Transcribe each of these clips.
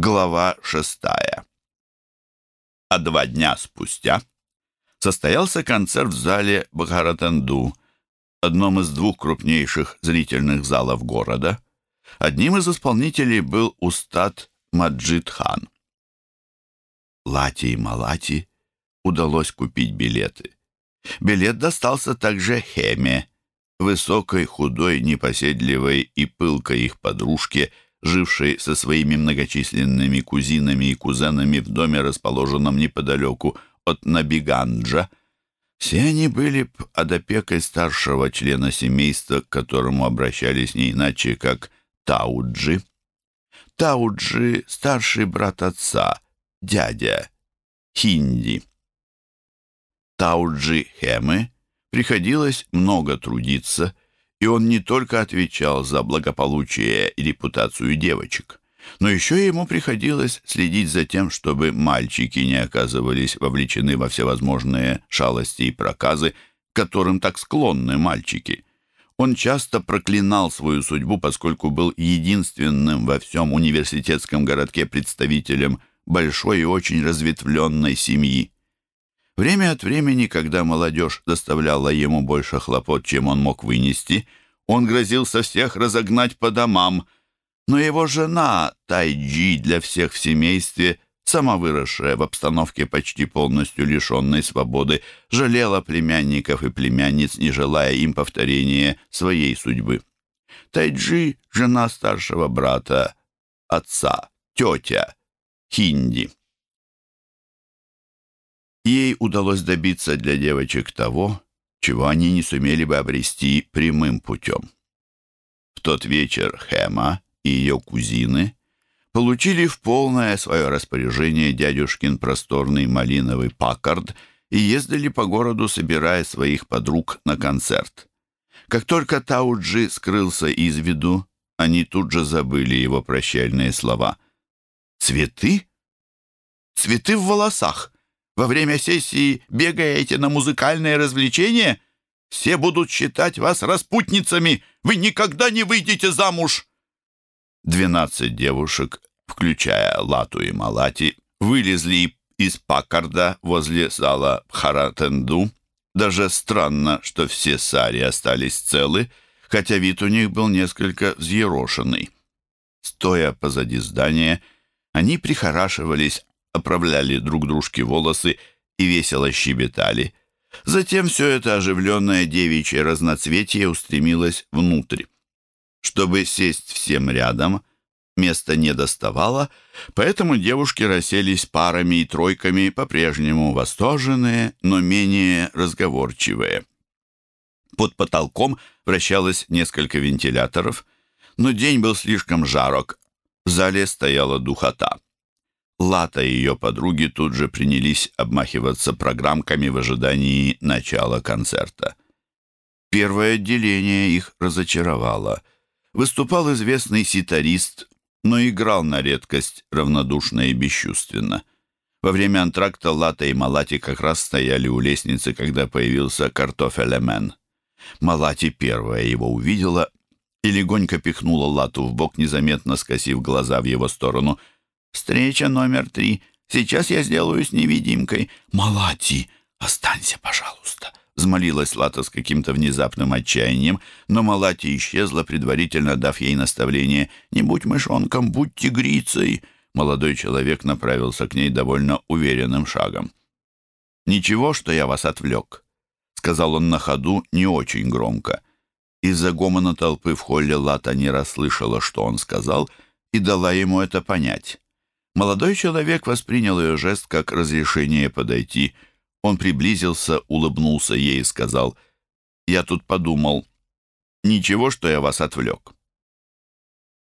Глава шестая. А два дня спустя состоялся концерт в зале Бхаратанду, одном из двух крупнейших зрительных залов города. Одним из исполнителей был устад Маджид хан. Лати и Малати удалось купить билеты. Билет достался также Хеме, высокой, худой, непоседливой и пылкой их подружке – живший со своими многочисленными кузинами и кузенами в доме, расположенном неподалеку от Набиганджа. Все они были под опекой старшего члена семейства, к которому обращались не иначе, как Тауджи. Тауджи — старший брат отца, дядя, Хинди. Тауджи Хемы приходилось много трудиться — и он не только отвечал за благополучие и репутацию девочек, но еще ему приходилось следить за тем, чтобы мальчики не оказывались вовлечены во всевозможные шалости и проказы, которым так склонны мальчики. Он часто проклинал свою судьбу, поскольку был единственным во всем университетском городке представителем большой и очень разветвленной семьи. Время от времени, когда молодежь доставляла ему больше хлопот, чем он мог вынести, он грозился всех разогнать по домам, но его жена, Тайджи, для всех в семействе, сама выросшая в обстановке почти полностью лишенной свободы, жалела племянников и племянниц, не желая им повторения своей судьбы. Тайджи — жена старшего брата, отца, тетя, Хинди. Ей удалось добиться для девочек того, чего они не сумели бы обрести прямым путем. В тот вечер Хэма и ее кузины получили в полное свое распоряжение дядюшкин просторный малиновый паккард и ездили по городу, собирая своих подруг на концерт. Как только Тауджи скрылся из виду, они тут же забыли его прощальные слова. «Цветы? Цветы в волосах!» Во время сессии бегаете на музыкальные развлечения? Все будут считать вас распутницами. Вы никогда не выйдете замуж!» Двенадцать девушек, включая Лату и Малати, вылезли из Паккарда возле зала Харатенду. Даже странно, что все сари остались целы, хотя вид у них был несколько взъерошенный. Стоя позади здания, они прихорашивались оправляли друг дружке волосы и весело щебетали. Затем все это оживленное девичье разноцветие устремилось внутрь. Чтобы сесть всем рядом, места не доставало, поэтому девушки расселись парами и тройками, по-прежнему восторженные, но менее разговорчивые. Под потолком вращалось несколько вентиляторов, но день был слишком жарок, в зале стояла духота. Лата и ее подруги тут же принялись обмахиваться программками в ожидании начала концерта. Первое отделение их разочаровало. Выступал известный ситарист, но играл на редкость равнодушно и бесчувственно. Во время антракта Лата и Малати как раз стояли у лестницы, когда появился картофелемен. Малати первая его увидела и легонько пихнула Лату в бок, незаметно скосив глаза в его сторону — Встреча номер три. Сейчас я сделаюсь невидимкой. Малати, останься, пожалуйста. Взмолилась Лата с каким-то внезапным отчаянием, но Малати исчезла, предварительно дав ей наставление «Не будь мышонком, будь тигрицей». Молодой человек направился к ней довольно уверенным шагом. «Ничего, что я вас отвлек», — сказал он на ходу не очень громко. Из-за гомона толпы в холле Лата не расслышала, что он сказал, и дала ему это понять. Молодой человек воспринял ее жест как разрешение подойти. Он приблизился, улыбнулся ей и сказал, «Я тут подумал, ничего, что я вас отвлек».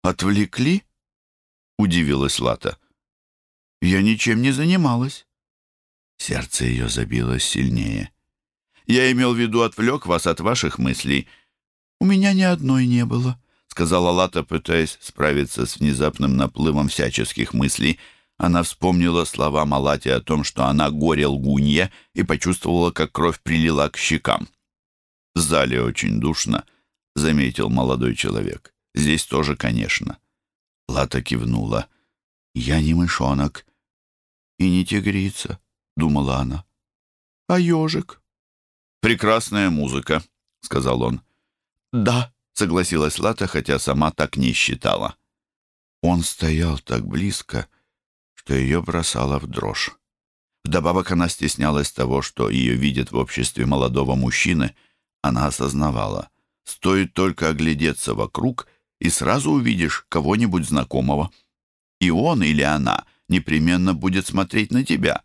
«Отвлекли?» — удивилась Лата. «Я ничем не занималась». Сердце ее забилось сильнее. «Я имел в виду, отвлек вас от ваших мыслей. У меня ни одной не было» сказала Лата, пытаясь справиться с внезапным наплывом всяческих мыслей. Она вспомнила слова Малати о том, что она горе-лгунья, и почувствовала, как кровь прилила к щекам. «В зале очень душно», — заметил молодой человек. «Здесь тоже, конечно». Лата кивнула. «Я не мышонок и не тигрица», — думала она. «А ежик?» «Прекрасная музыка», — сказал он. «Да», — согласилась Лата, хотя сама так не считала. Он стоял так близко, что ее бросало в дрожь. Вдобавок она стеснялась того, что ее видят в обществе молодого мужчины. Она осознавала, стоит только оглядеться вокруг, и сразу увидишь кого-нибудь знакомого. И он или она непременно будет смотреть на тебя.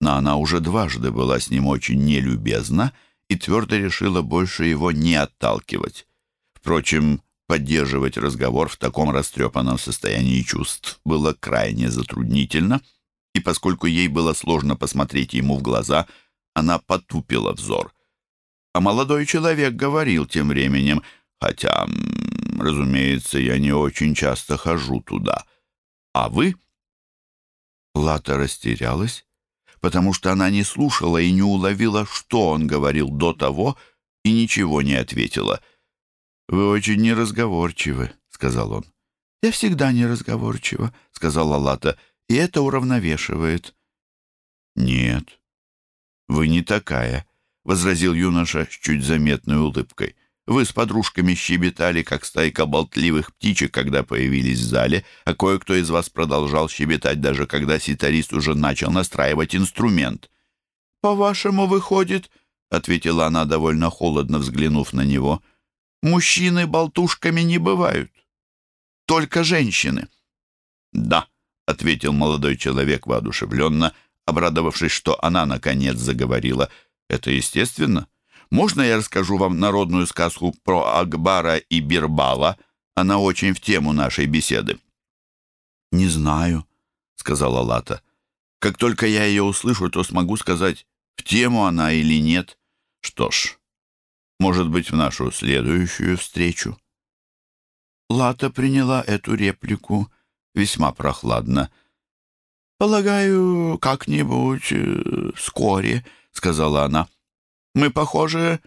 Но она уже дважды была с ним очень нелюбезна и твердо решила больше его не отталкивать. Впрочем, поддерживать разговор в таком растрепанном состоянии чувств было крайне затруднительно — и поскольку ей было сложно посмотреть ему в глаза, она потупила взор. А молодой человек говорил тем временем, хотя, разумеется, я не очень часто хожу туда. А вы? Лата растерялась, потому что она не слушала и не уловила, что он говорил до того, и ничего не ответила. «Вы очень неразговорчивы», — сказал он. «Я всегда неразговорчива», — сказала Лата и это уравновешивает». «Нет, вы не такая», — возразил юноша с чуть заметной улыбкой. «Вы с подружками щебетали, как стайка болтливых птичек, когда появились в зале, а кое-кто из вас продолжал щебетать, даже когда ситарист уже начал настраивать инструмент». «По-вашему, выходит», — ответила она, довольно холодно взглянув на него, «мужчины болтушками не бывают, только женщины». «Да», ответил молодой человек воодушевленно, обрадовавшись, что она, наконец, заговорила. «Это естественно. Можно я расскажу вам народную сказку про Акбара и Бирбала? Она очень в тему нашей беседы». «Не знаю», — сказала Лата. «Как только я ее услышу, то смогу сказать, в тему она или нет. Что ж, может быть, в нашу следующую встречу». Лата приняла эту реплику весьма прохладно. «Полагаю, как-нибудь э, вскоре», — сказала она. «Мы, похоже,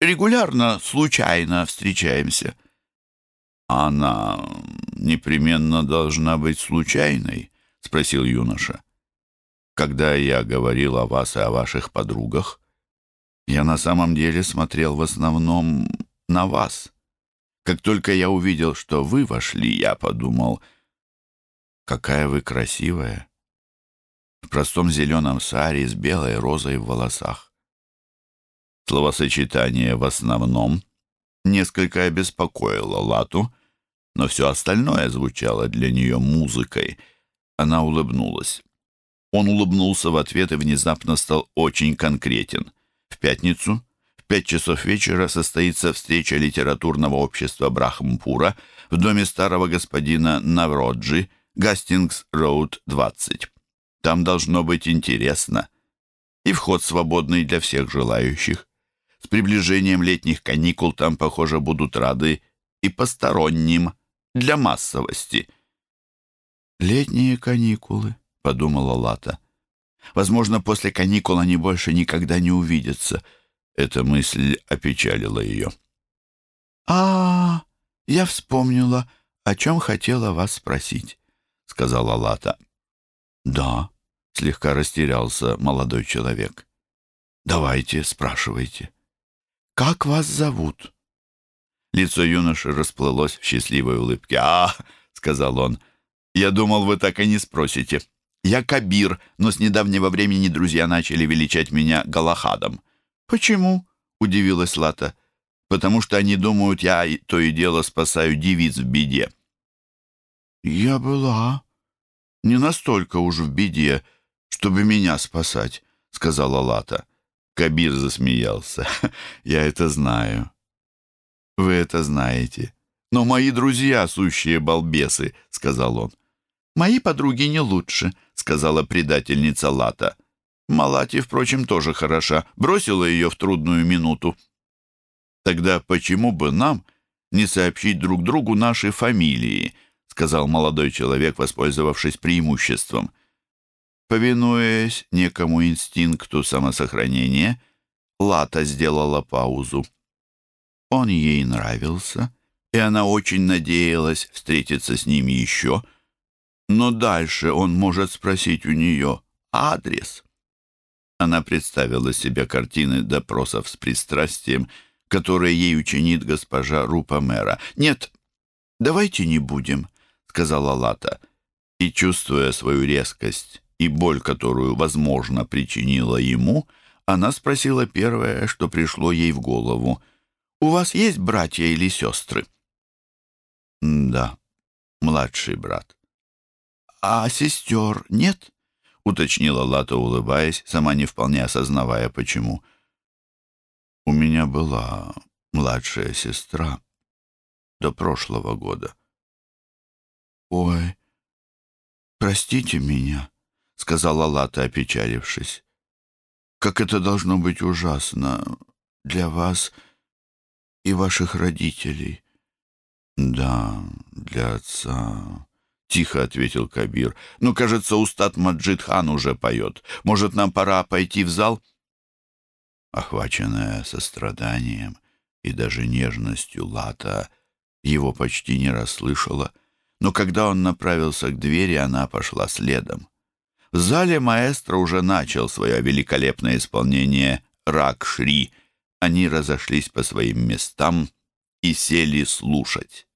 регулярно, случайно встречаемся». «Она непременно должна быть случайной?» — спросил юноша. «Когда я говорил о вас и о ваших подругах, я на самом деле смотрел в основном на вас. Как только я увидел, что вы вошли, я подумал...» Какая вы красивая! В простом зеленом саре с белой розой в волосах. Словосочетание «в основном» несколько обеспокоило Лату, но все остальное звучало для нее музыкой. Она улыбнулась. Он улыбнулся в ответ и внезапно стал очень конкретен. В пятницу в пять часов вечера состоится встреча литературного общества Брахмпура в доме старого господина Навроджи — Гастингс-Роуд, 20. Там должно быть интересно. И вход свободный для всех желающих. С приближением летних каникул там, похоже, будут рады и посторонним, для массовости. «Летние каникулы», — подумала Лата. «Возможно, после каникул они больше никогда не увидятся». Эта мысль опечалила ее. «А, я вспомнила, о чем хотела вас спросить сказала Лата. «Да», — слегка растерялся молодой человек. «Давайте, спрашивайте. Как вас зовут?» Лицо юноши расплылось в счастливой улыбке. «А!» — сказал он. «Я думал, вы так и не спросите. Я Кабир, но с недавнего времени друзья начали величать меня Галахадом». «Почему?» — удивилась Лата. «Потому что они думают, я то и дело спасаю девиц в беде». «Я была не настолько уж в беде, чтобы меня спасать», — сказала Лата. Кабир засмеялся. «Я это знаю». «Вы это знаете». «Но мои друзья — сущие балбесы», — сказал он. «Мои подруги не лучше», — сказала предательница Лата. Малати, впрочем, тоже хороша. Бросила ее в трудную минуту. «Тогда почему бы нам не сообщить друг другу наши фамилии?» сказал молодой человек, воспользовавшись преимуществом. Повинуясь некому инстинкту самосохранения, Лата сделала паузу. Он ей нравился, и она очень надеялась встретиться с ним еще, но дальше он может спросить у нее адрес. Она представила себе картины допросов с пристрастием, которые ей учинит госпожа Рупа мэра. «Нет, давайте не будем», — сказала Лата. И, чувствуя свою резкость и боль, которую, возможно, причинила ему, она спросила первое, что пришло ей в голову. «У вас есть братья или сестры?» «Да, младший брат». «А сестер нет?» — уточнила Лата, улыбаясь, сама не вполне осознавая, почему. «У меня была младшая сестра до прошлого года». «Ой, простите меня», — сказала Лата, опечалившись. «Как это должно быть ужасно для вас и ваших родителей». «Да, для отца», Тихо ответил Кабир. «Ну, кажется, устат Маджид хан уже поет. Может, нам пора пойти в зал?» Охваченная состраданием и даже нежностью Лата его почти не расслышала, но когда он направился к двери, она пошла следом. В зале маэстро уже начал свое великолепное исполнение «Рак-Шри». Они разошлись по своим местам и сели слушать.